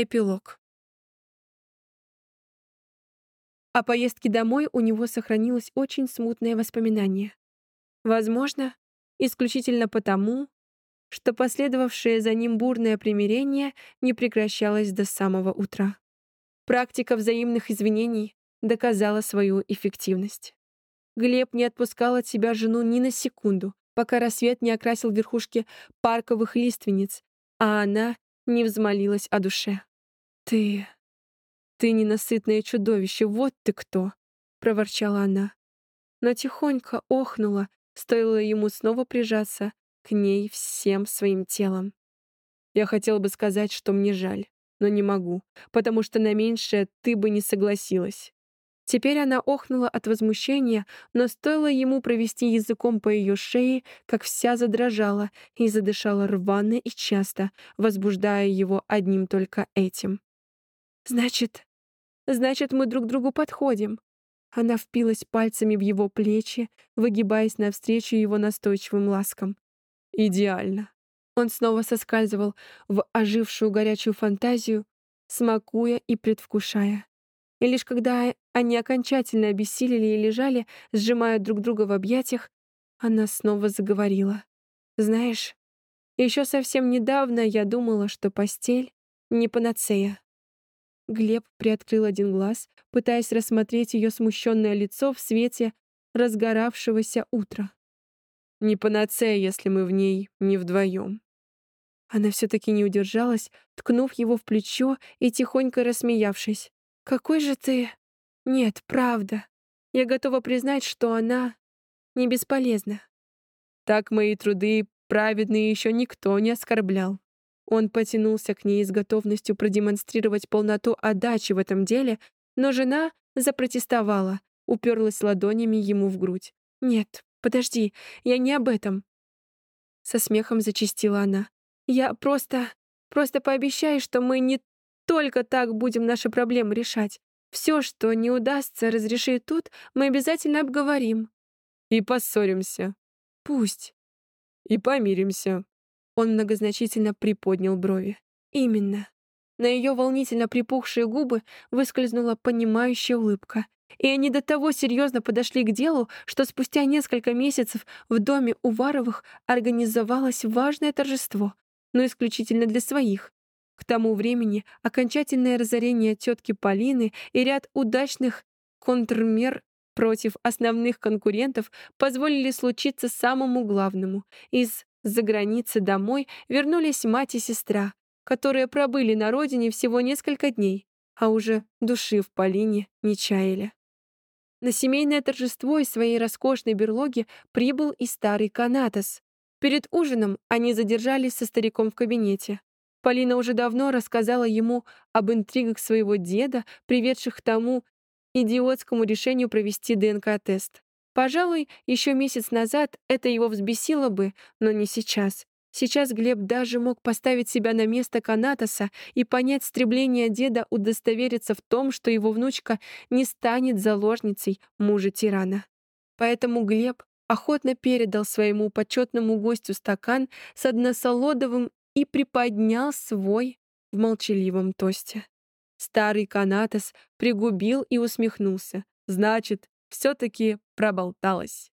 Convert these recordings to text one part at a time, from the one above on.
Эпилог. О поездке домой у него сохранилось очень смутное воспоминание. Возможно, исключительно потому, что последовавшее за ним бурное примирение не прекращалось до самого утра. Практика взаимных извинений доказала свою эффективность. Глеб не отпускал от себя жену ни на секунду, пока рассвет не окрасил верхушки парковых лиственниц, а она не взмолилась о душе. «Ты... ты ненасытное чудовище, вот ты кто!» — проворчала она. Но тихонько охнула, стоило ему снова прижаться к ней всем своим телом. Я хотела бы сказать, что мне жаль, но не могу, потому что на меньшее ты бы не согласилась. Теперь она охнула от возмущения, но стоило ему провести языком по ее шее, как вся задрожала и задышала рвано и часто, возбуждая его одним только этим. «Значит, значит, мы друг другу подходим». Она впилась пальцами в его плечи, выгибаясь навстречу его настойчивым ласкам. «Идеально». Он снова соскальзывал в ожившую горячую фантазию, смакуя и предвкушая. И лишь когда они окончательно обессилели и лежали, сжимая друг друга в объятиях, она снова заговорила. «Знаешь, еще совсем недавно я думала, что постель — не панацея. Глеб приоткрыл один глаз, пытаясь рассмотреть ее смущенное лицо в свете разгоравшегося утра. «Не панацея, если мы в ней не вдвоем». Она все-таки не удержалась, ткнув его в плечо и тихонько рассмеявшись. «Какой же ты...» «Нет, правда. Я готова признать, что она не бесполезна». Так мои труды праведные еще никто не оскорблял. Он потянулся к ней с готовностью продемонстрировать полноту отдачи в этом деле, но жена запротестовала, уперлась ладонями ему в грудь. «Нет, подожди, я не об этом». Со смехом зачастила она. «Я просто... просто пообещаю, что мы не только так будем наши проблемы решать. Все, что не удастся разрешить тут, мы обязательно обговорим». «И поссоримся». «Пусть». «И помиримся», он многозначительно приподнял брови. «Именно». На ее волнительно припухшие губы выскользнула понимающая улыбка. И они до того серьезно подошли к делу, что спустя несколько месяцев в доме Уваровых организовалось важное торжество, но исключительно для своих. К тому времени окончательное разорение тетки Полины и ряд удачных контрмер против основных конкурентов позволили случиться самому главному. Из за границы домой вернулись мать и сестра, которые пробыли на родине всего несколько дней, а уже души в Полине не чаяли. На семейное торжество из своей роскошной берлоги прибыл и старый Канатос. Перед ужином они задержались со стариком в кабинете. Полина уже давно рассказала ему об интригах своего деда, приведших к тому идиотскому решению провести ДНК-тест. Пожалуй, еще месяц назад это его взбесило бы, но не сейчас. Сейчас Глеб даже мог поставить себя на место Канатоса и понять стремление деда удостовериться в том, что его внучка не станет заложницей мужа-тирана. Поэтому Глеб охотно передал своему почетному гостю стакан с односолодовым и приподнял свой в молчаливом тосте. Старый Канатос пригубил и усмехнулся. «Значит, все-таки проболталась.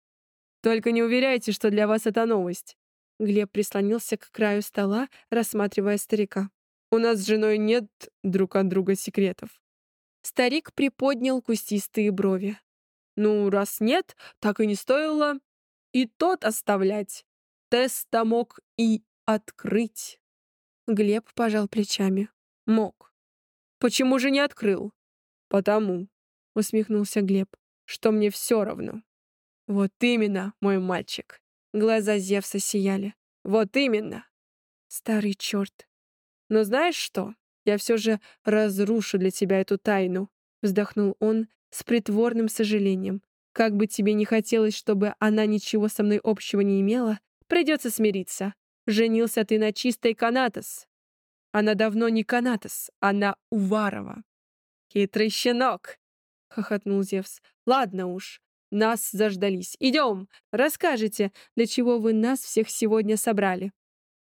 Только не уверяйте, что для вас это новость. Глеб прислонился к краю стола, рассматривая старика. У нас с женой нет друг от друга секретов. Старик приподнял кустистые брови. Ну, раз нет, так и не стоило и тот оставлять. Теста мог и открыть. Глеб пожал плечами. Мог. Почему же не открыл? Потому, усмехнулся Глеб что мне все равно. Вот именно, мой мальчик. Глаза Зевса сияли. Вот именно. Старый черт. Но знаешь что? Я все же разрушу для тебя эту тайну, вздохнул он с притворным сожалением. Как бы тебе не хотелось, чтобы она ничего со мной общего не имела, придется смириться. Женился ты на чистой Канатос. Она давно не Канатос, она Уварова. Хитрый щенок, хохотнул Зевс. Ладно уж, нас заждались. Идем, расскажите, для чего вы нас всех сегодня собрали.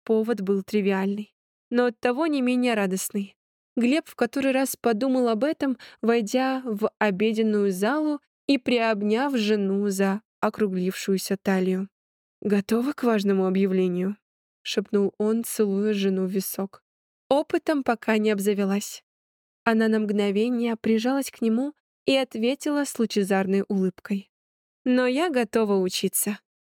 Повод был тривиальный, но оттого не менее радостный. Глеб в который раз подумал об этом, войдя в обеденную залу и приобняв жену за округлившуюся талию. «Готова к важному объявлению?» — шепнул он, целуя жену в висок. Опытом пока не обзавелась. Она на мгновение прижалась к нему и ответила с лучезарной улыбкой. «Но я готова учиться».